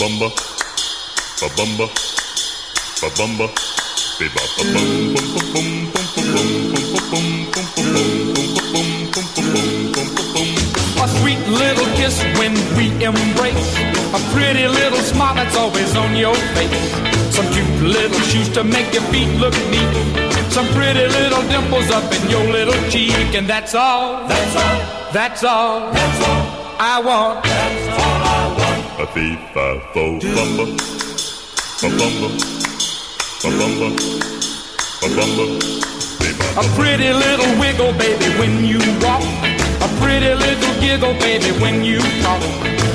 bumba, ba bumba, ba bumba, be ba ba bum bum bum bum bum bum bum bum bum. A sweet little kiss when we embrace. A pretty little smile that's always on your face. Some cute little shoes to make your feet look neat. Some pretty little dimples up in your little cheek. And that's all. That's all. That's all. That's all. I want. That's all. A fee, fi, fo, bumba, ba bumba, ba bumba, ba bumba, A pretty little wiggle, baby, when you walk. A pretty little giggle, baby, when you talk.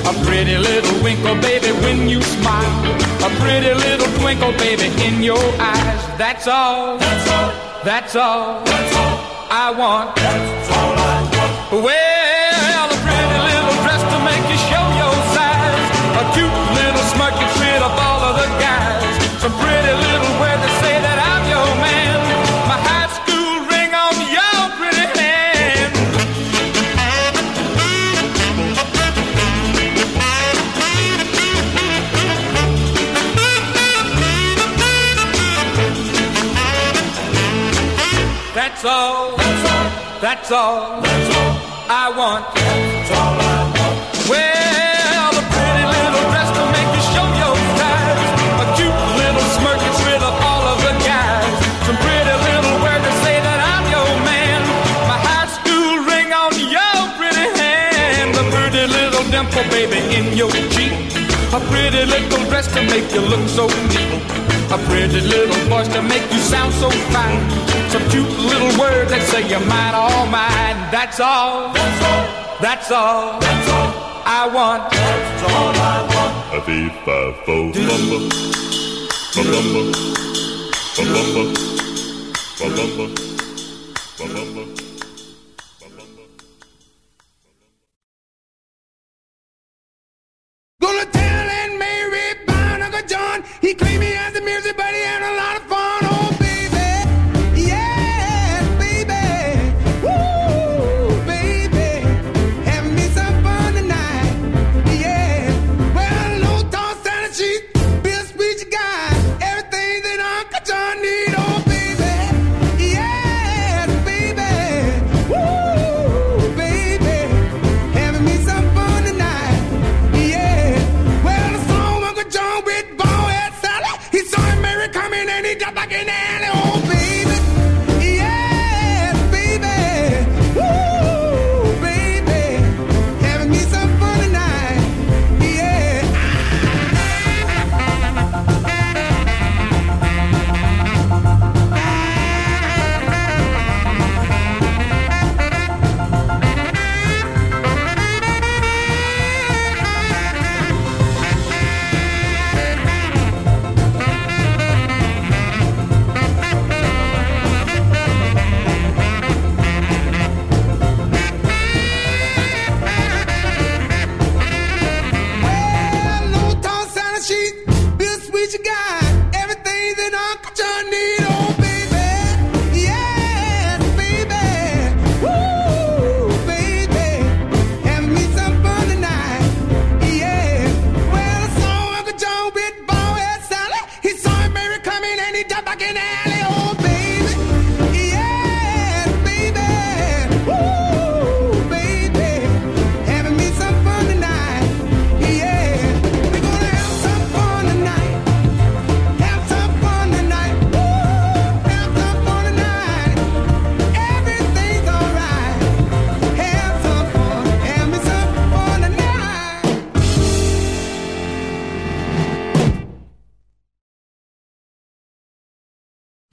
A pretty little winkle, baby, when you smile. A pretty little twinkle, baby, in your eyes. That's all. That's all. That's all. That's all. I want. That's all I want. Well, That's all. That's all. That's all. That's all. I want. That's all I want. Well, a pretty little dress to make you show your size. A cute little smirk that's rid all of the guys. Some pretty little words to say that I'm your man. My high school ring on your pretty hand. A pretty little dimple, baby, in your cheek. A pretty little dress to make you look so neat. A pretty little voice to make you sound so fine. Some cute little words that say you're mine, all mine. That's all. That's all. That's all. That's all. I want. That's all I want. A fee, fi, fo, bumba, ba bumba, ba bumba, ba bumba, ba bumba,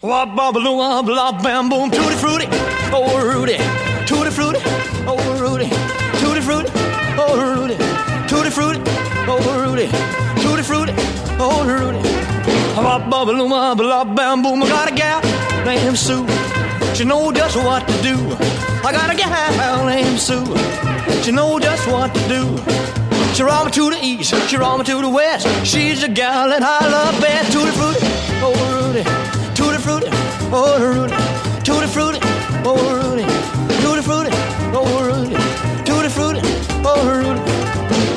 Wop bobble wop blah bam boom tutti frutti, oh Rudy, tutti frutti, oh Rudy, tutti frutti, oh Rudy, tutti frutti, oh Rudy, tutti frutti, oh Rudy. Wop bobble wop blah bam boom. I got a gal named Sue. She know just what to do. I got a gal named Sue. She know just what to do. She roll me to the east, she roll me to the west. She's the gal that I love best. Tutti frutti, oh Rudy, tutti frutti, oh Rudy, tutti frutti, oh Rudy, tutti frutti, oh Rudy, tutti frutti, oh Rudy.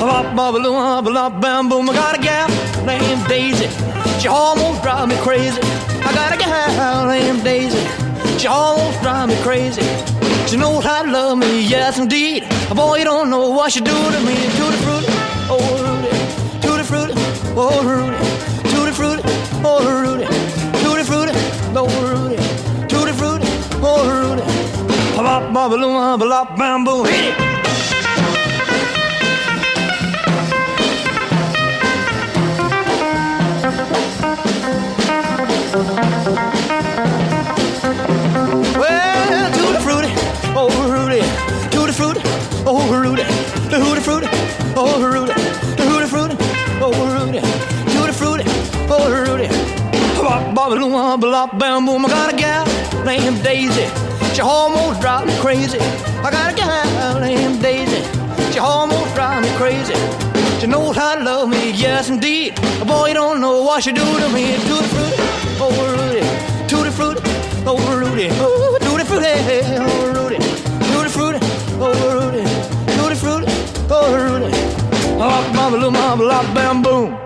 Bop bop bop bop bam boom. I got a gal named Daisy. She almost drive me crazy. I got a gal named Daisy. She almost drive me crazy. She knows how to love me, yes indeed. Boy, you don't know what she do to me. Tutti frutti, oh Rudy, tutti frutti, oh Rudy, tutti frutti, oh Rudy, frutti, oh Rudy, tutti frutti, oh Rudy. Bop bop bop bop bam boom. Hit it. Well, tutti frutti, oh Rudy, tutti frutti, oh Rudy, hooty fruity, oh Rudy, bam boom. I got a gal named Daisy. She almost drives me crazy. I got a gal named Daisy. She almost drives me crazy. She knows how to love me, yes indeed. Boy, you don't know what she do to me. Tutti frutti, oh Rudy, tutti frutti, oh Rudy, oh tutti frutti, oh Rudy, tutti frutti, oh Rudy, tutti frutti, oh Rudy. Oh, mama, little mama, bam, boom.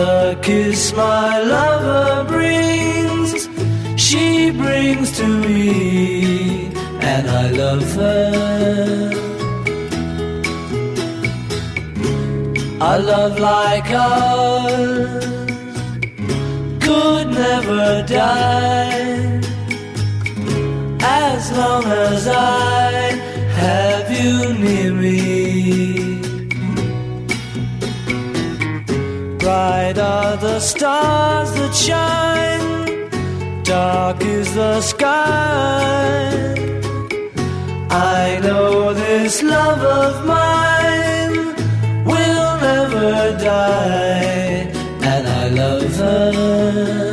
the kiss my lover brings, she brings to me, and I love her. A love like ours could never die as long as I have you near me. Bright are the stars that shine, dark is the sky. I know this love of mine will never die, and I love her.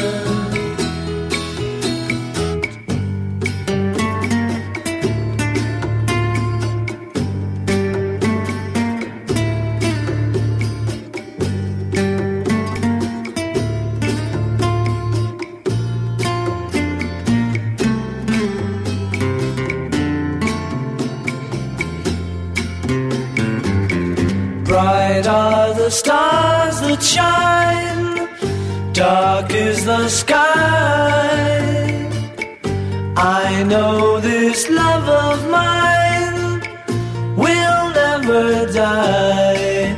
Shine, dark is the sky. I know this love of mine will never die,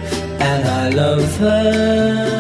and I love her.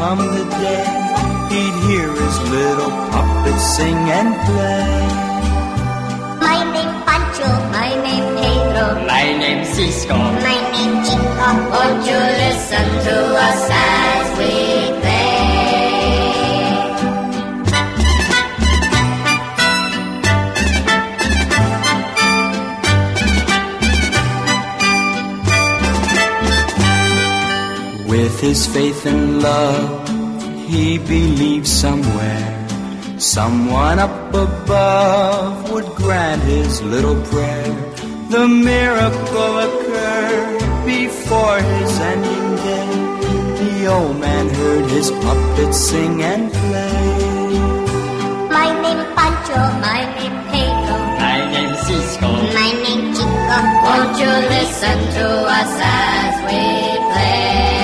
Come the day he'd hear his little puppets sing and play. My name Pancho, my name Pedro, My name's Cisco. my name Chico. Won't you listen to us as we With his faith and love, he believed somewhere someone up above would grant his little prayer. The miracle occurred before his ending day. The old man heard his puppet sing and play. My name Pancho, my name Pedro, My name's Cisco. my name Chico. Won't you listen to us as we play?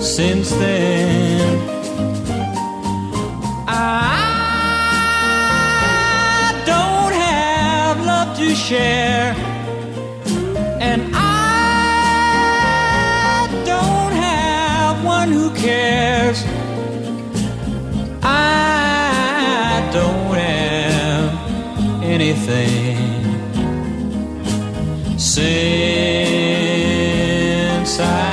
Since then. I don't have love to share, and I don't have one who cares. I don't have anything since I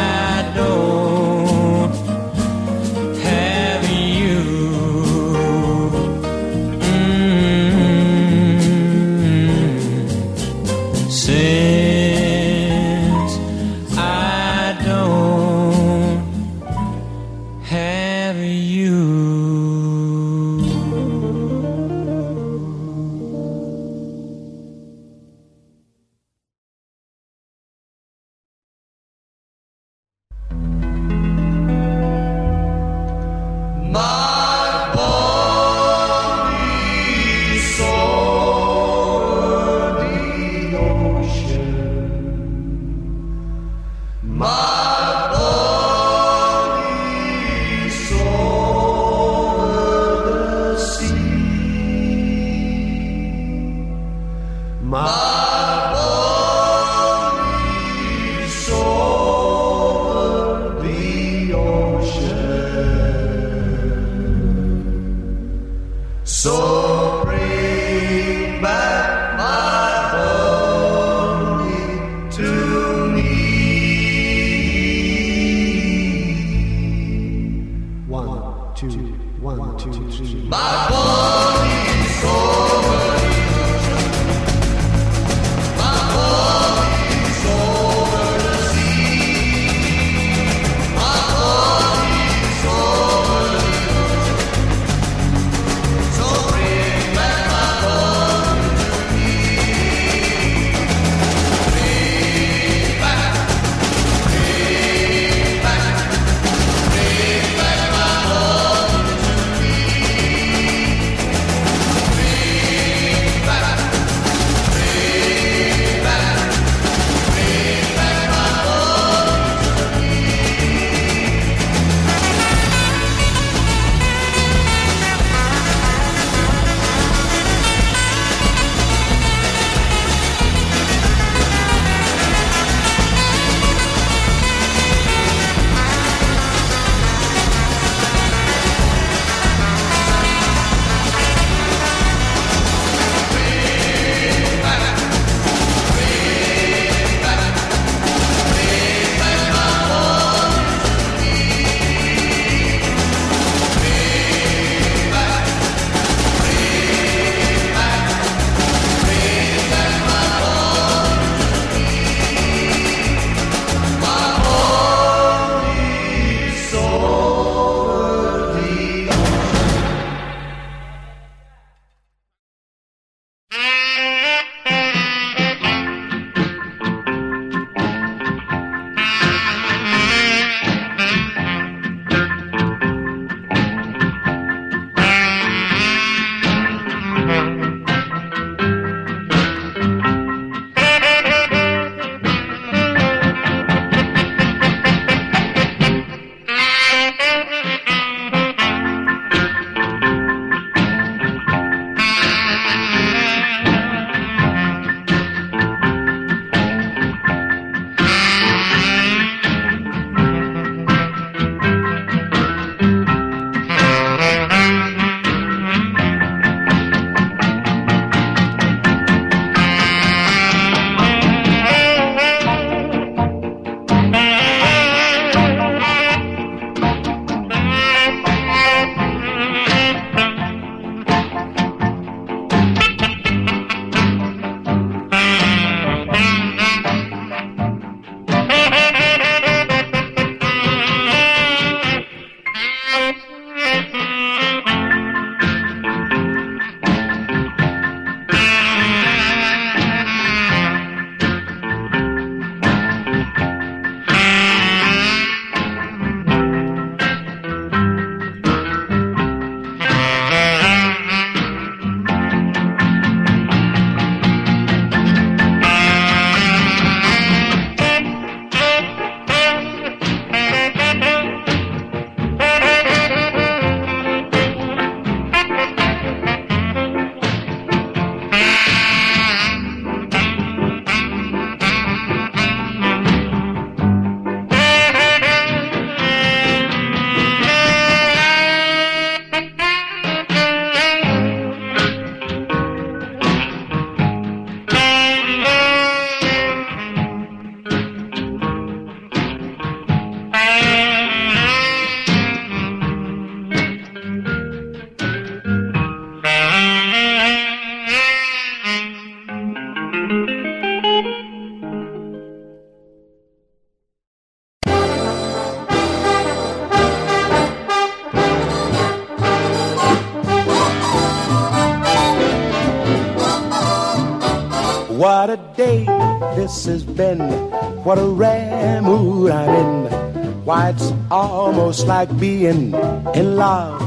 almost like being in love.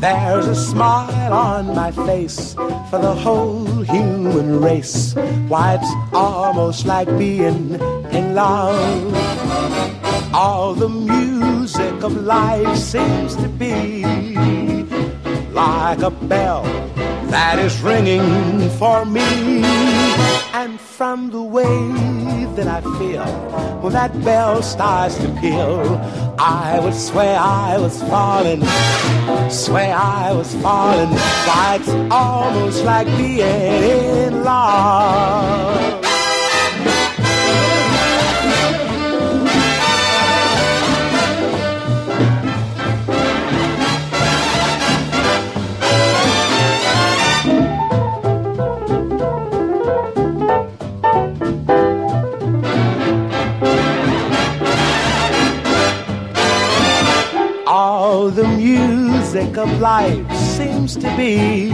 There's a smile on my face for the whole human race. Why, it's almost like being in love. All the music of life seems to be like a bell that is ringing for me. And from the way that I feel when that bell starts to peal, I would swear I was falling, swear I was falling. Why, it's almost like being in love. Life seems to be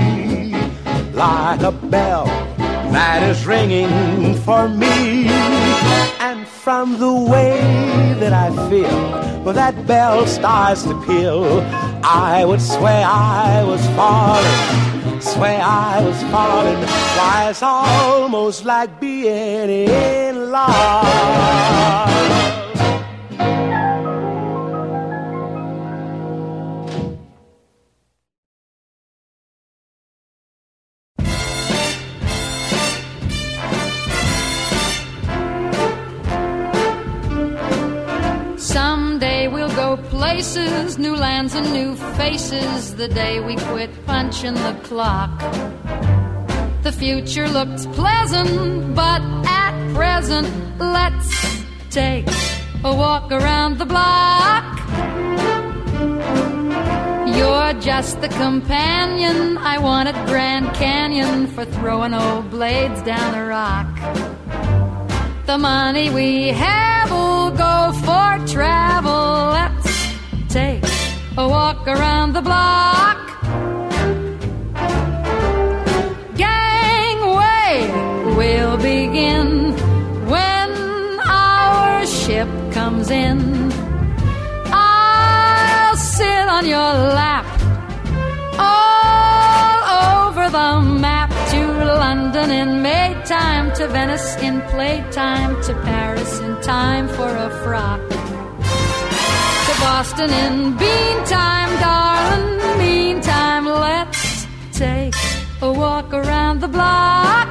like a bell that is ringing for me. And from the way that I feel when that bell starts to peal, I would swear I was falling, swear I was falling. Why, it's almost like being in love. Places, new lands and new faces, the day we quit punching the clock. The future looks pleasant, but at present, let's take a walk around the block. You're just the companion I want at Grand Canyon for throwing old blades down a rock. The money we have will go for travel. A walk around the block. Gangway will begin when our ship comes in. I'll sit on your lap all over the map to London in May time, to Venice in playtime, to Paris in time for a frock. To Boston in bean time, darling, meantime, let's take a walk around the block.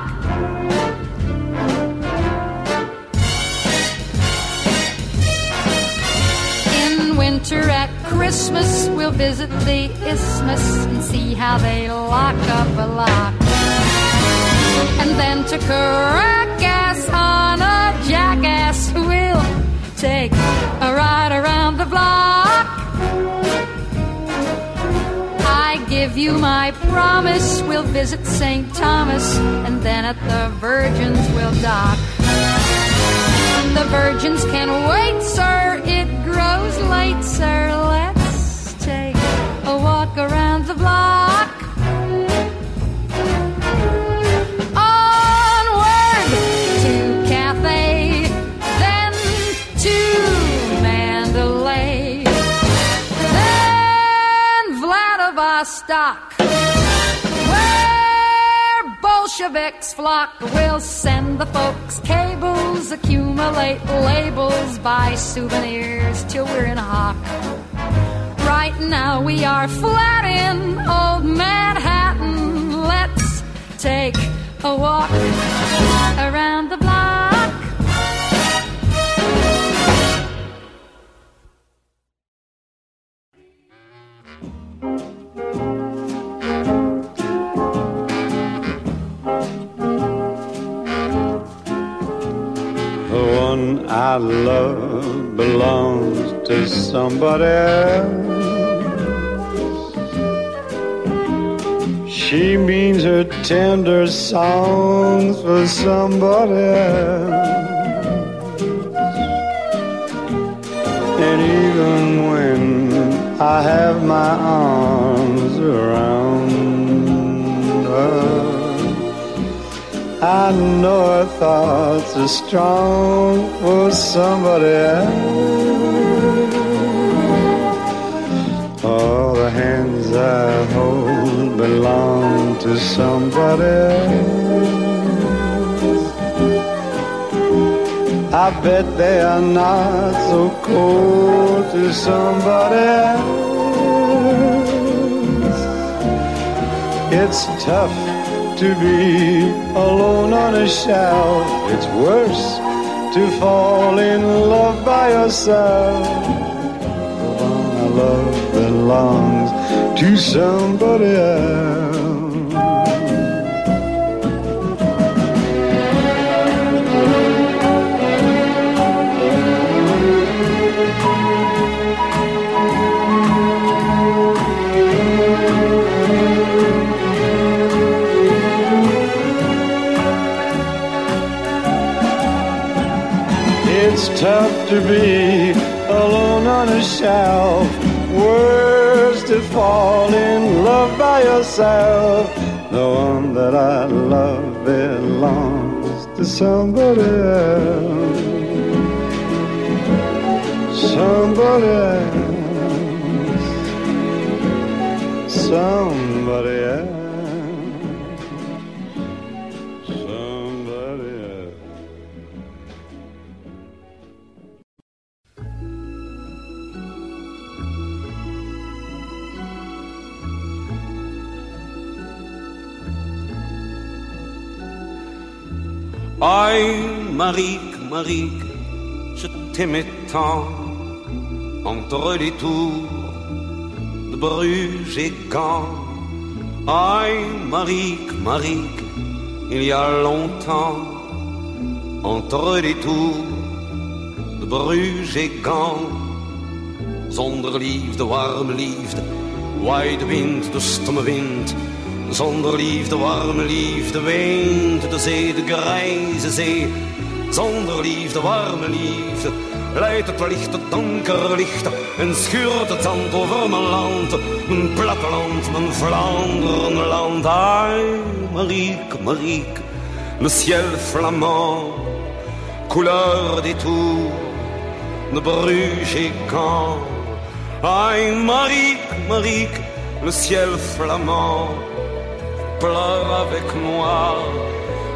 In winter at Christmas, we'll visit the isthmus and see how they lock up a lock. And then to Caracas on a jackass, we'll take a ride around the block. I give you my promise, we'll visit St. Thomas, and then at the Virgins we'll dock. The Virgins can wait, sir, it grows late, sir. Let's take a walk around the block. Vladivostok, where Bolsheviks flock. We'll send the folks cables, accumulate labels, buy souvenirs till we're in a hock. Right now we are flat in old Manhattan. Let's take a walk around the block. One I love belongs to somebody else. She means her tender songs for somebody else. And even when I have my arms around I know her thoughts are strong for somebody else. All the hands I hold belong to somebody else. I bet they are not so cold to somebody else. It's tough to be alone on a shelf. It's worse to fall in love by yourself. The one I love belongs to somebody else. Tough to be alone on a shelf. Worse to fall in love by yourself. The one that I love belongs to somebody else. Somebody else. Somebody Marique, je t'aimais tant entre les tours de Bruges et Caen. Aïe, Marique, Marique, il y a longtemps entre les tours de Bruges et Caen. Zonder liefde, warme liefde, waai de wind, de stomme wind. Zonder liefde, warme liefde, weent de zee, de grijze zee. Zonder liefde, warme liefde, leidt het licht, het donkere licht. En schuurt het zand over mijn land, mijn platteland, mijn Vlaanderenland. Ai, Marieke, Marieke, le ciel flamand, couleur des tours de Bruges et Caen. Aïe, Marique, Marique, le ciel flamand pleure avec moi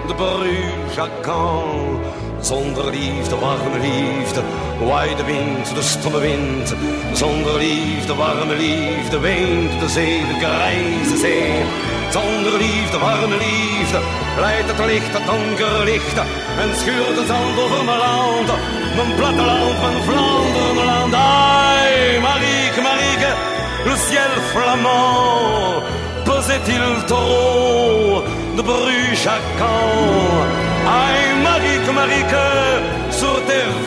de Bruges à Caen. Zonder liefde, warme liefde, waai de wind, de stomme wind. Zonder liefde, warme liefde, weent de zee, de grijze zee. Zonder liefde, warme liefde, leidt het licht, het donkere licht. En schuurt het zand over mijn land, mijn platteland, mijn Vlaanderenland. Ai, Marieke, Marieke, le ciel flamand pesait-il de Bruges Aïe, Marique, Marique, sur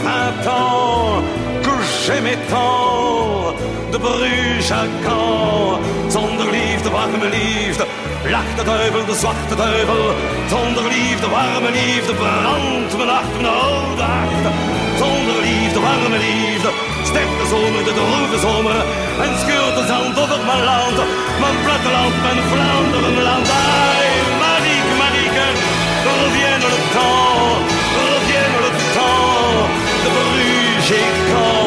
vingt ans que j'aimais tant. De Bruges à Caen Zonder liefde, warme liefde, lacht duivel, de zwarte duivel Zonder liefde, warme liefde, brandt mijn hart, mijn oude hart Zonder liefde, warme liefde, sterft de zomer, de droeve zomer. En scheurt de zand over mijn land. Mijn platteland, mijn Marieke, Marieke, revienne le temps Revienne le temps de Bruges et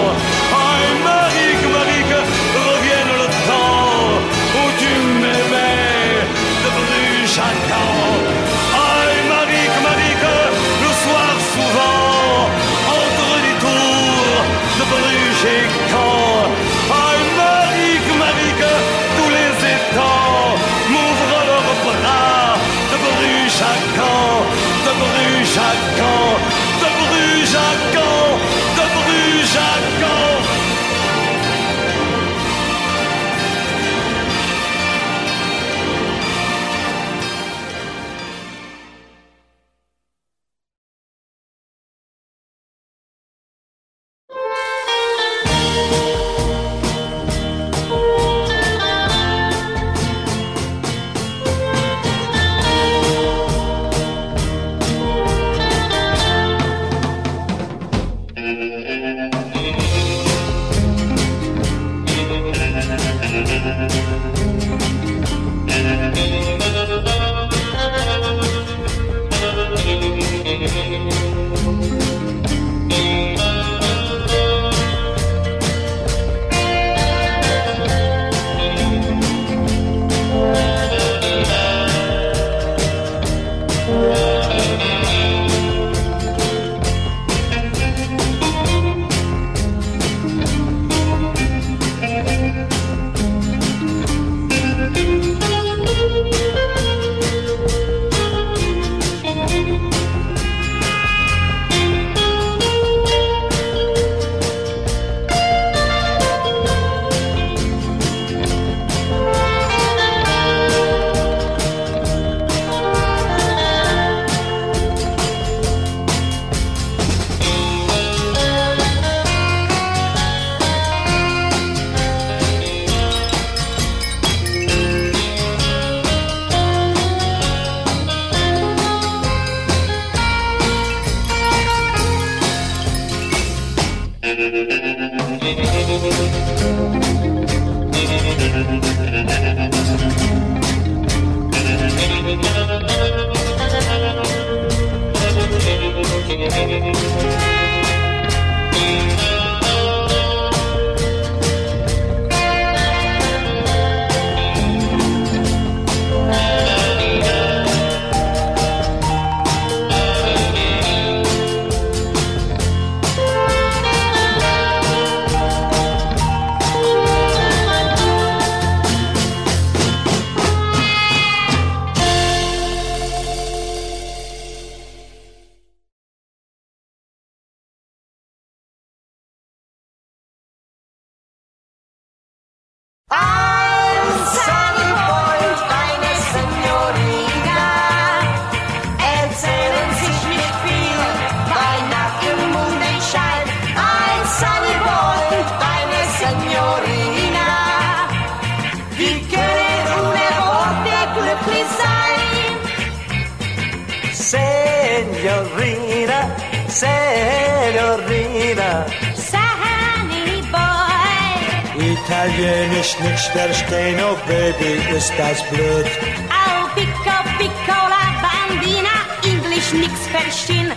wenn ich nicht verstehe, oh Baby, ist das blöd. Oh, Pico, Pico, la Bambina, Englisch nix verstehen.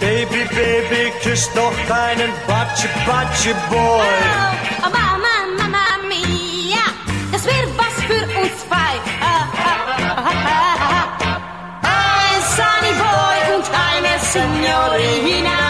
Baby, Baby, küss doch deinen Batschi, Batschi Boy. Oh, oh, Mama, Mama mia, das wär was für uns zwei. Ein Sunny Boy und eine Signorina.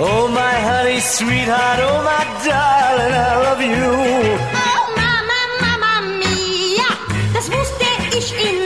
Oh, my honey, sweetheart, oh, my darling, I love you. Oh, mama, mama mia, das wusste ich in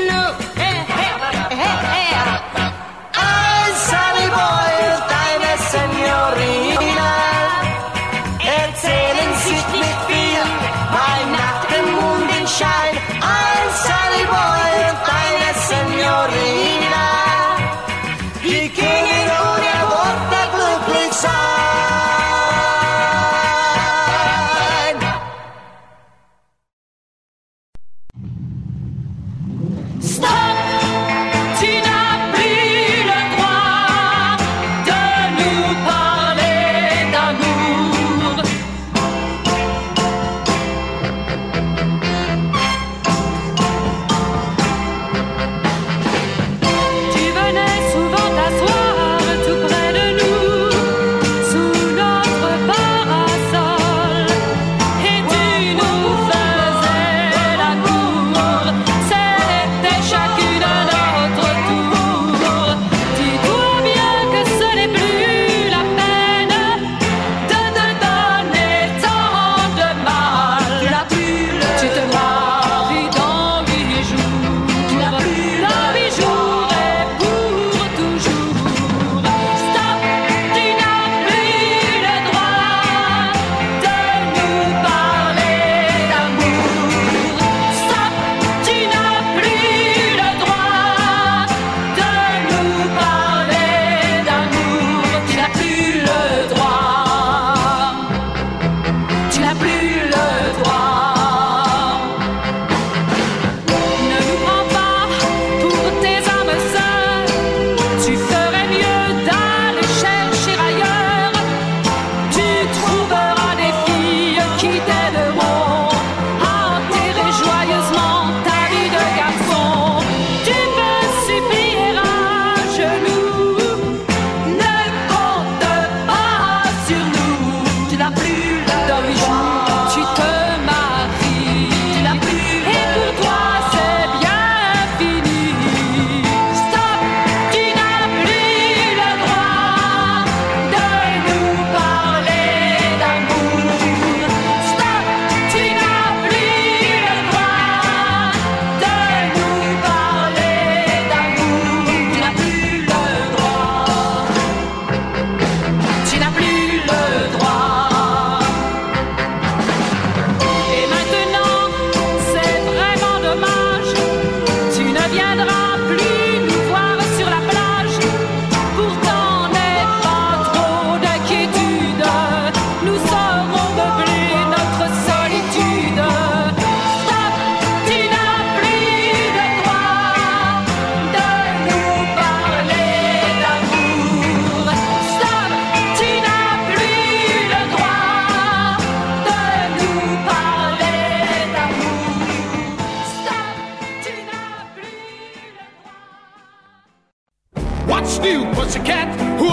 new, pussycat? Whoa,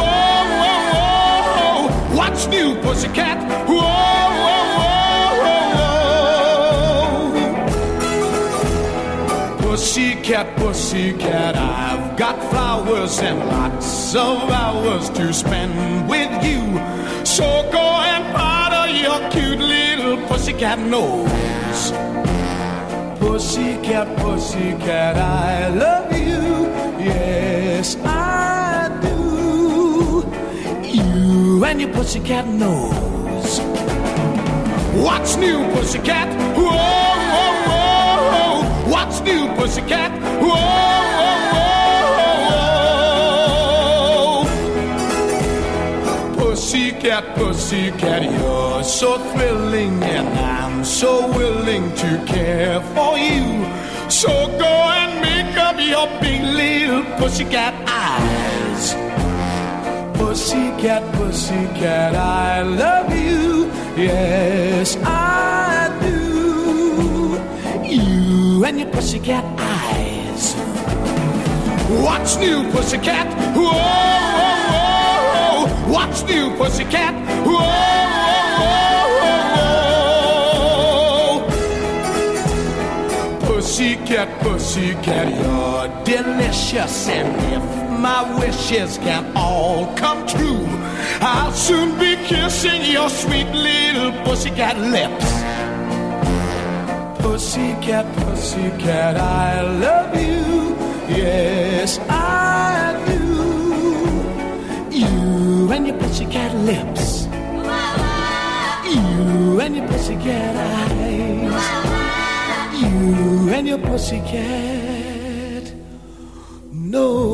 whoa, whoa, whoa. What's new, pussycat? Whoa, whoa, whoa, whoa, whoa. Pussycat, pussycat, I've got flowers and lots of hours to spend with you. So go and powder your cute little pussycat nose. Pussycat, pussycat, I love you. Yes, I And your pussycat nose. What's new, pussycat? Whoa, whoa, whoa. What's new, pussycat? Whoa, whoa, whoa. Pussycat, pussycat, you're so thrilling, and I'm so willing to care for you. So go and make up your big little pussycat eyes. Pussycat, pussycat, I love you. Yes, I do. You and your pussycat eyes. What's new, pussycat? Whoa, whoa, whoa. What's new, pussycat? Whoa, whoa, whoa. Pussycat, pussycat, you're delicious. And if my wishes can all come true, I'll soon be kissing your sweet little pussycat lips. Pussycat, pussycat, I love you. Yes, I do. You and your pussycat lips. You and your pussycat eyes. You and your pussycat nose.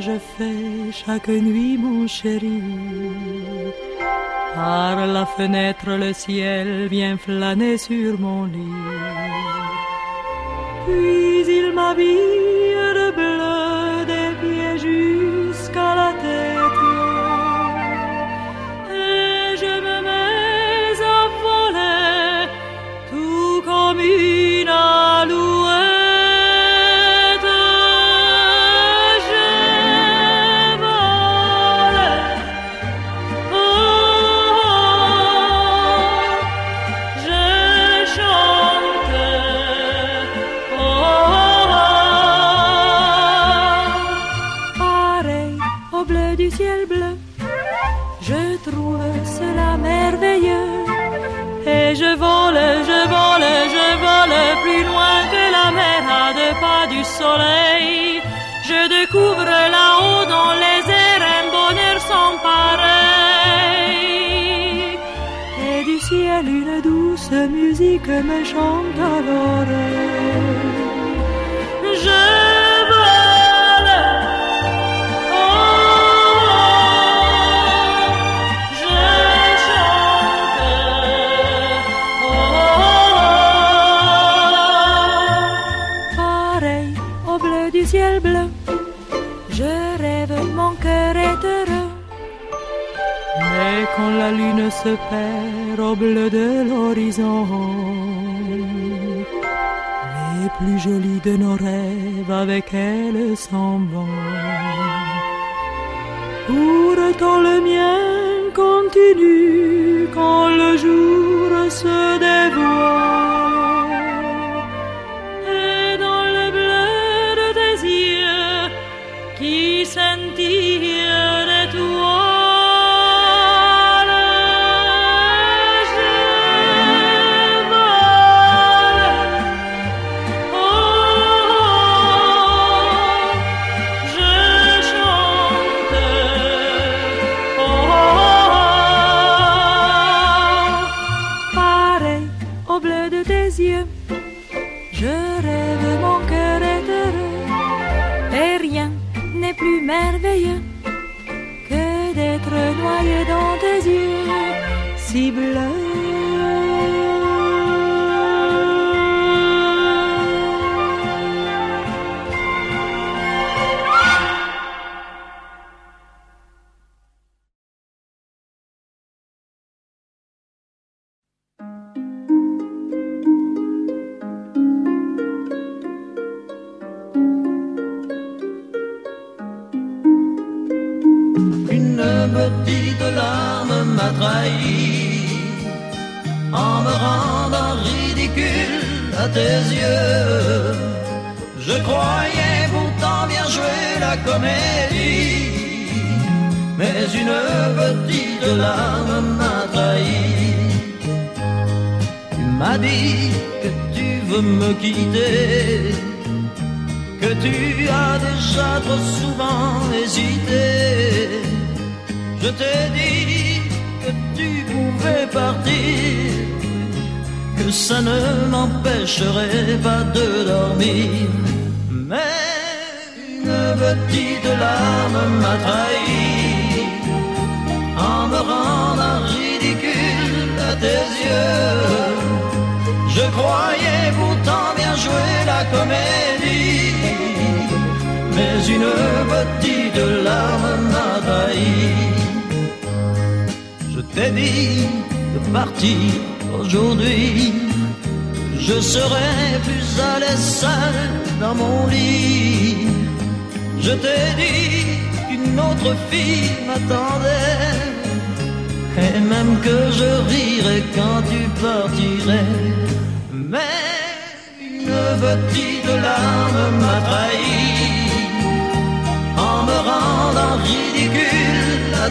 Je fais chaque nuit, mon chéri. Par la fenêtre, le ciel vient flâner sur mon lit. Puis il m'habille Je découvre là-haut dans les airs un bonheur sans pareil. Et du ciel une douce musique me chante à l'oreille. La lune se perd au bleu de l'horizon, les plus jolis de nos rêves avec elle s'en vont. Pourtant le mien continue quand le jour se dévoile.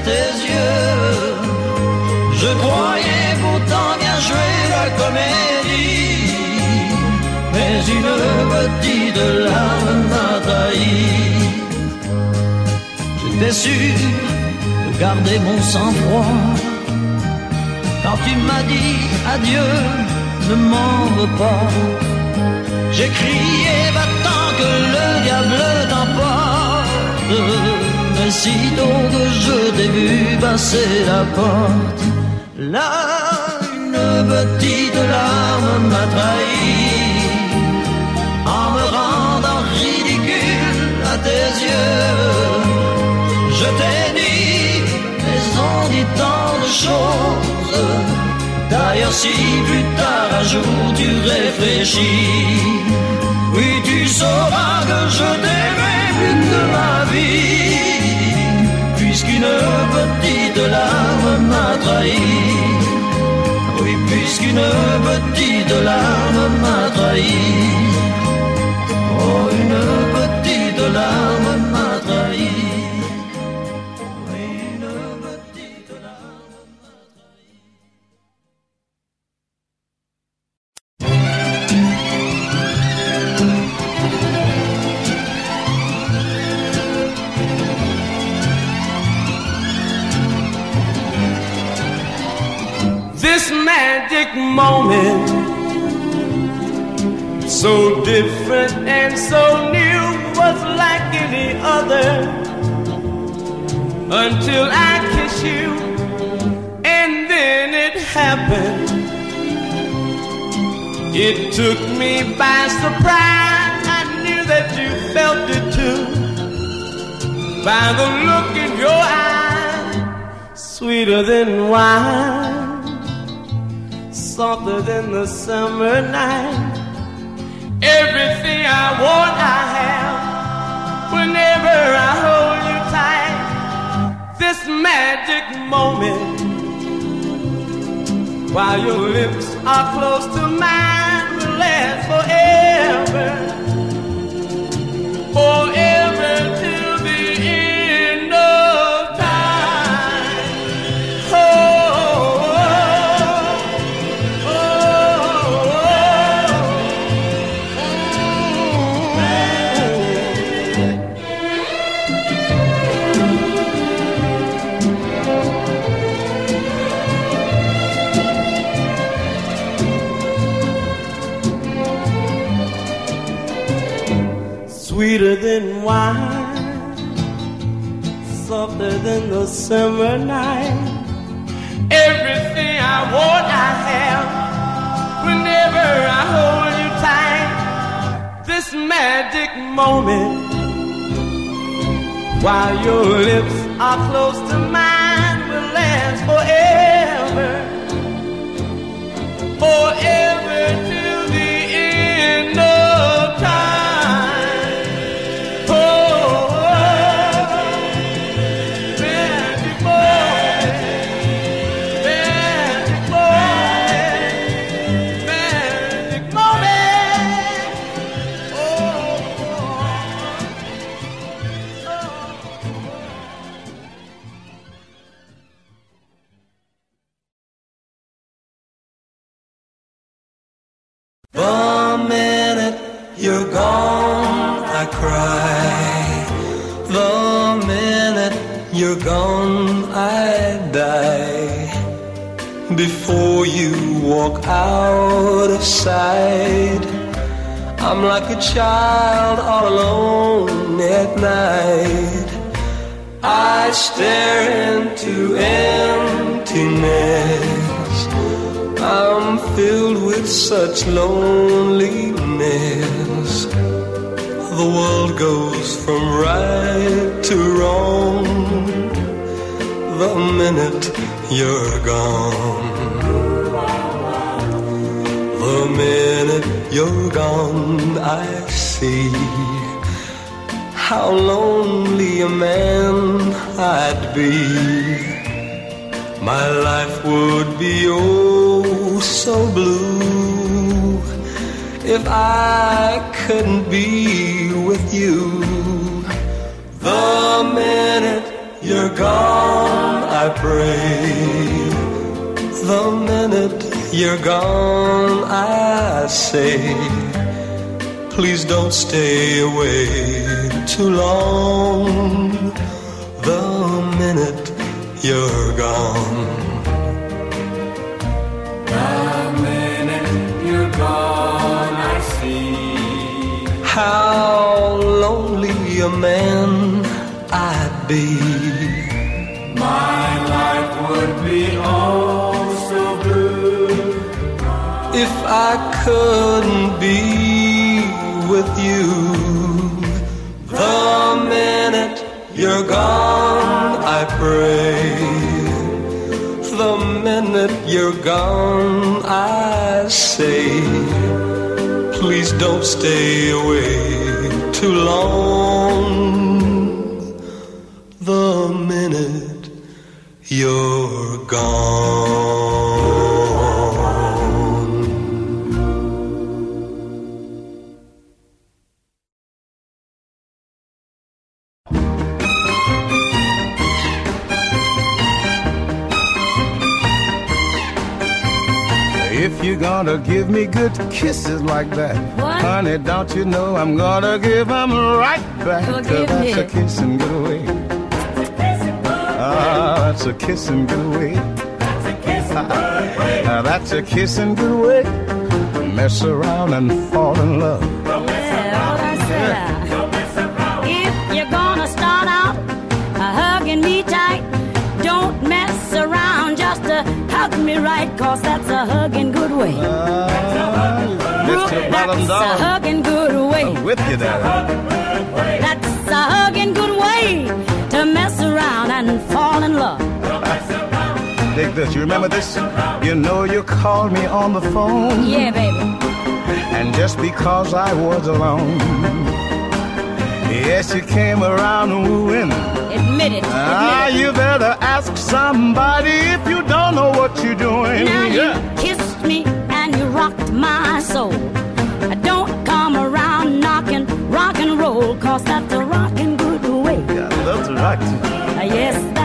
Tes yeux. Je croyais pourtant bien jouer la comédie. Mais une petite larme m'a trahi. J'étais sûr de garder mon sang-froid. Quand tu m'as dit adieu, ne m'en veux pas. J'ai crié battant que le diable t'emporte. Mais sitôt que je t'ai vu passer la porte, là, une petite larme m'a trahi. En me rendant ridicule à tes yeux, je t'ai dit, mais on dit tant de choses. D'ailleurs, si plus tard un jour tu réfléchis, oui, tu sauras que je t'aimais plus que ma vie, puisqu'une petite larme m'a trahi. Different and so new was like any other. Until I kiss you and then it happened. It took me by surprise. I knew that you felt it too. By the look in your eyes sweeter than wine softer than the summer night. Everything I want, I have. Whenever I hold you tight, this magic moment, while your lips are close to mine, will last forever. Forever summer night. Everything I want, I have. Whenever I hold you tight, this magic moment, while your lips are close to mine, will last forever, forever loneliness. The world goes from right to wrong the minute you're gone. The minute you're gone, I see how lonely a man I'd be. My life would be oh so blue if I couldn't be with you. The minute you're gone, I pray. The minute you're gone, I say, please don't stay away too long. The minute you're gone. How lonely a man I'd be. my life would be oh so blue. if I couldn't be with you. The minute you're gone, I pray. The minute you're gone, I say, please don't stay away too long. The minute you're gone. Gonna give me good kisses like that, honey, don't you know I'm gonna give 'em right back? Well, give that's me. a kissing good away. Ah, that's a kissing good away. Ah, that's a kissing good way. Mess around and fall in love. Me right, cause that's a hugging good way. Uh, Your bottom That's a hugging good way. I'm with you there. That's a hugging good way to mess around and fall in love. Dig this. You remember this? You know you called me on the phone. Yeah, baby. And just because I was alone, yes, you came around and wooing. Admit it. Ah, it. you better ask somebody if you don't know what you're doing. Now you kissed me and you rocked my soul. I Don't come around knocking rock and roll, cause that's a rockin' good way. Yeah, that's right. Yes, that's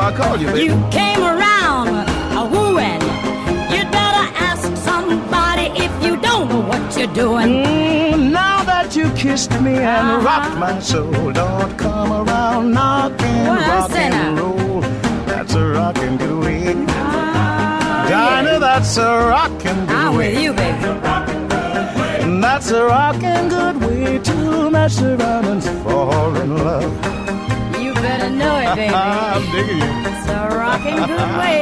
why I called you, baby. you came around a wooing. You'd better ask somebody if you don't know what you're doing. Mm, now that you kissed me and rocked my soul, don't come around knocking I rock and roll. That's a rockin' good way. Dinah, that's a rockin' good I'm way. with you, baby. And that's a rockin' good way to mess around and fall in love. You better know it, baby. I'm digging you. It's a rockin' good way.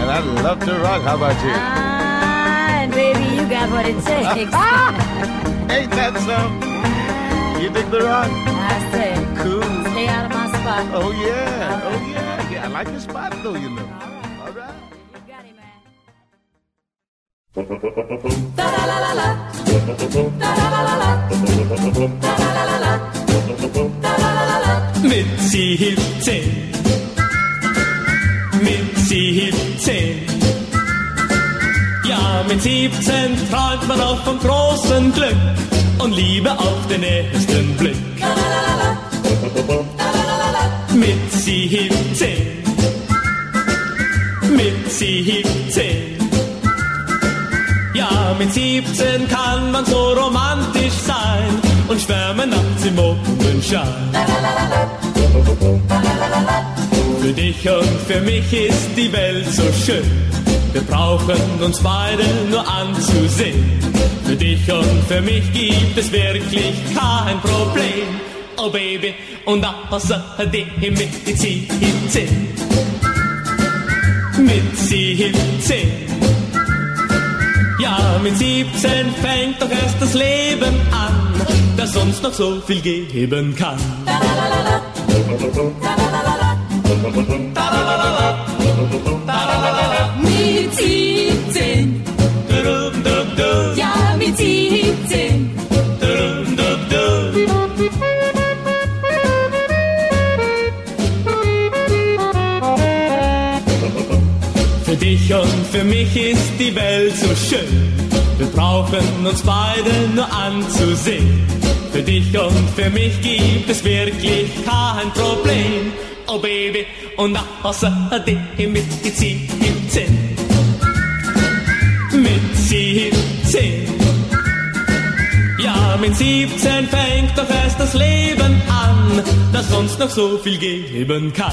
And I love to rock. How about you? Ah, and baby, you got what it takes. Ain't that so? You dig the rock? I say, Cool. stay out of my spot. Oh yeah. Oh yeah. Yeah, I like your spot though, you know. All right. Mitzi hilft zehn. Mitzi hilft zehn. mit 17 träumt man auch vom großen Glück und Liebe auf den ersten Blick. Mit 17, mit 17. Ja, mit 17 kann man so romantisch sein und schwärmen nachts im Mondenschein. Für dich und für mich ist die Welt so schön. Wir brauchen uns beide nur anzusehen. Für dich und für mich gibt es wirklich kein Problem. Oh Baby, und außerdem mit die 17. Mit 17. Ja, mit 17 fängt doch erst das Leben an, das uns noch so viel geben kann. Mit 17. Ja, mit 17. Für dich und für mich ist die Welt so schön. Wir brauchen uns beide nur anzusehen. Für dich und für mich gibt es wirklich kein Problem. Oh Baby, und außerdem mit die 17. Mit 17. Ja, mit 17 fängt doch erst das Leben an, das uns noch so viel geben kann.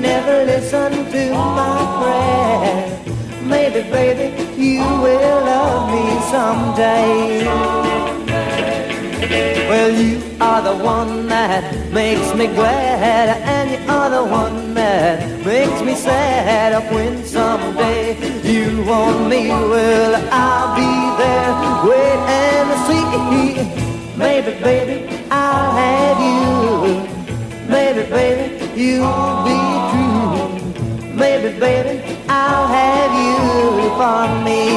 never listen to my prayer. Maybe, baby, you will love me someday. Well, you are the one that makes me glad, and you are the one that makes me sad. When someday you want me, well, I'll be there. Wait and see. Maybe, baby, I'll have you. Maybe, baby, you'll be Maybe, baby, I'll have you for me.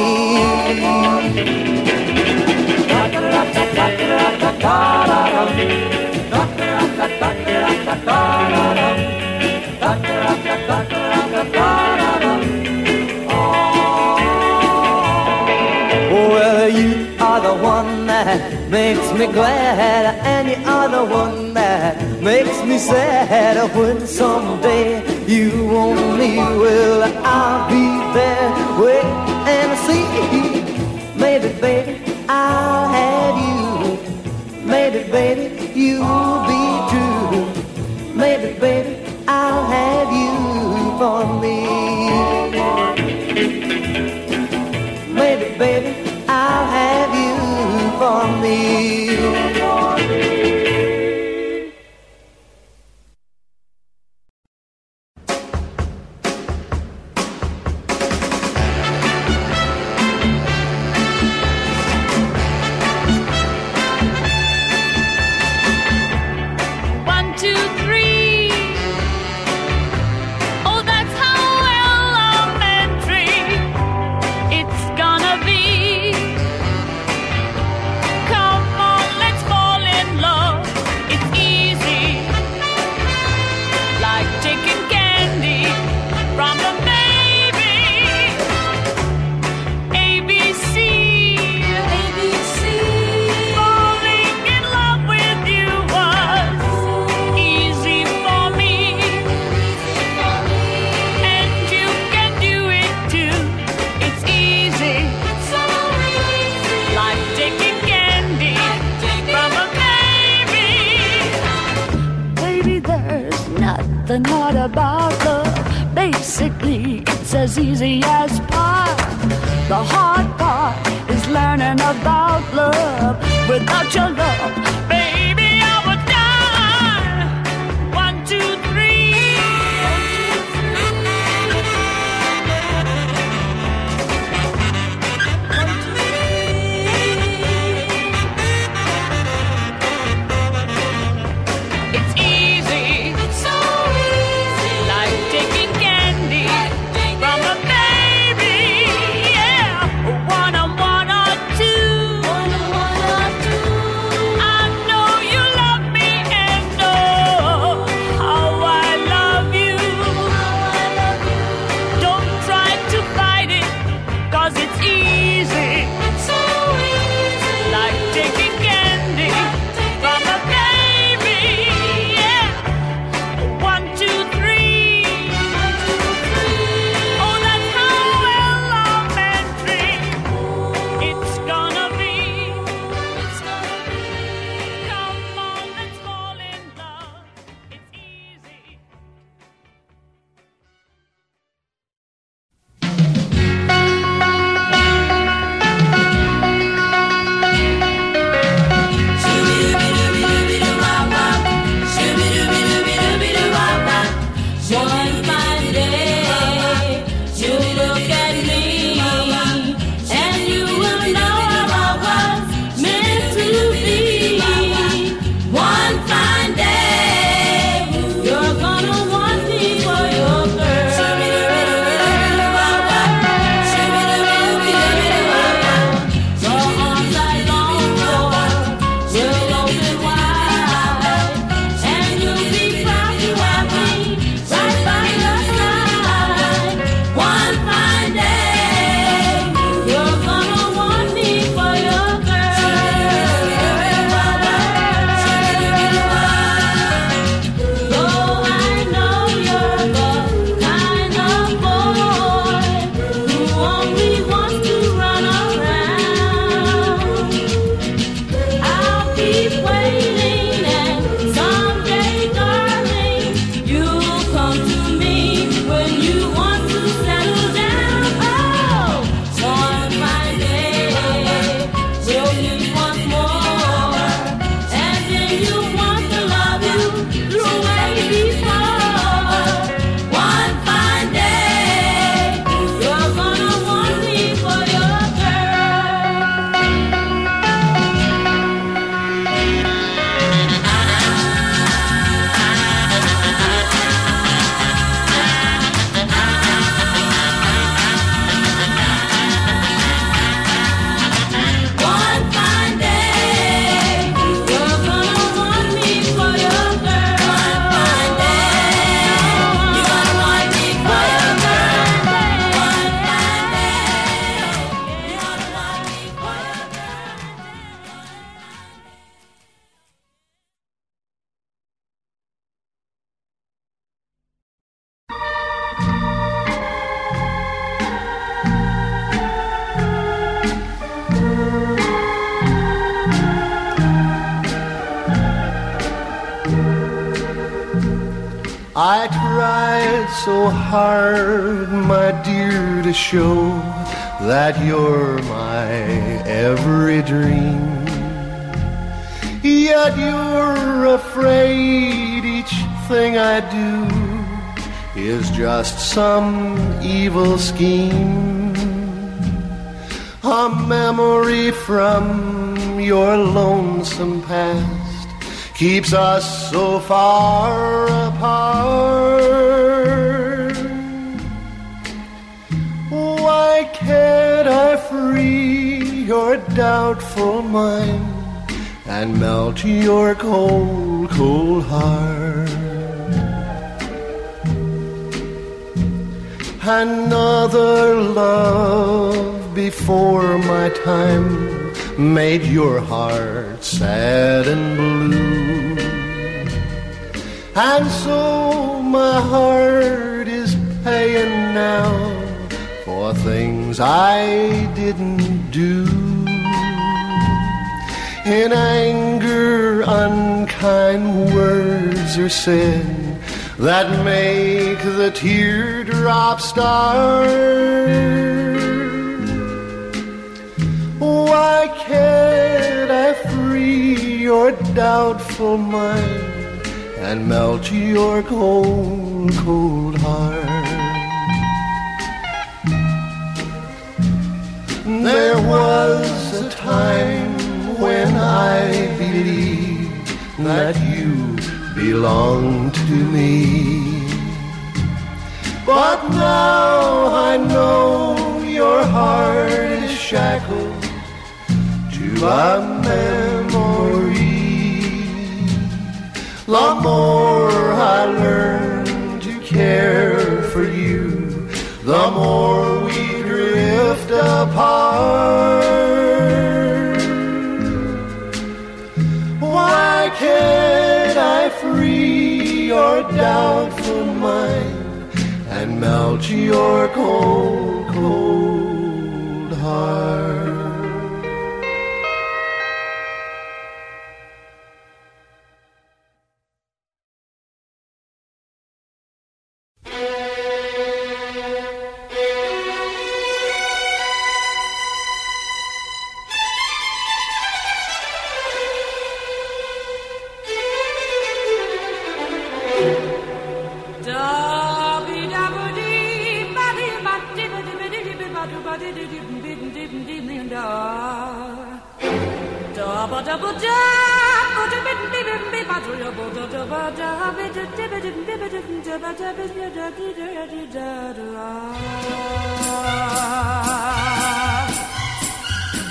Makes me glad, and you are the one that makes me sad. When someday you want me, well, I'll be there. Wait and see. Maybe, baby, I'll have you. Maybe, baby, you'll be true. Maybe, baby, I'll have you for me. Maybe, baby, for about love. Basically, it's as easy as pie. The hard part is learning about love. Without your love, baby. us so far apart. Why can't I free your doubtful mind and melt your cold, cold heart? Another love before my time made your heart sad and blue. And so my heart is paying now for things I didn't do. In anger, unkind words are said that make the teardrop start. Why can't I free your doubtful mind? And melt your cold, cold heart? There was a time when I believed that you belonged to me. But now I know your heart is shackled to a memory. The more I learn to care for you, the more we drift apart. Why can't I free your doubtful mind and melt your cold, cold heart?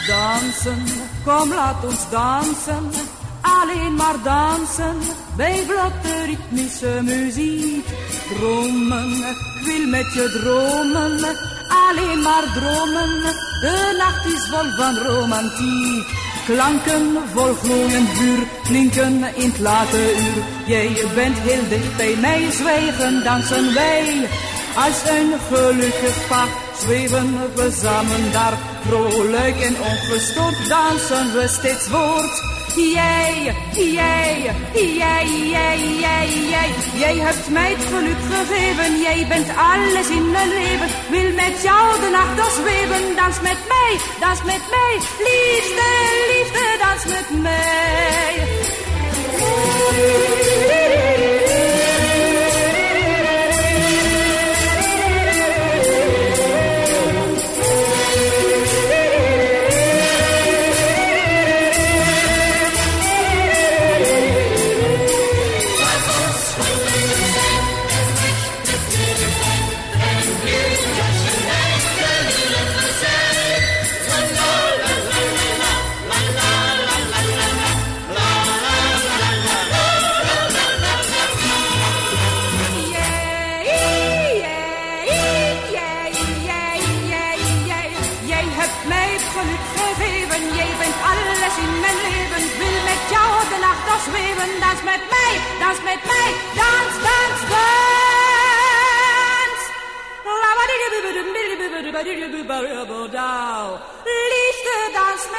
Dansen, kom laat ons dansen, alleen maar dansen, bij vlotte ritmische muziek. Dromen, wil met je dromen, alleen maar dromen, de nacht is vol van romantiek. Klanken vol gloeiend vuur, klinken in het late uur. Jij bent heel dicht bij mij, zwijgen dansen wij. Als een gelukkig paar zweven we samen daar. Vrolijk en ongestoord dansen we steeds voort. Jij, jij, jij, jij, jij, jij. Jij hebt mij het geluk gegeven. Jij bent alles in mijn leven. Wil met jou de nacht doorzweven. Dans met mij, dans met mij. Liefste, liefde, dans met mij. Dans met mij, dans, dans, dans. Liefde, dans.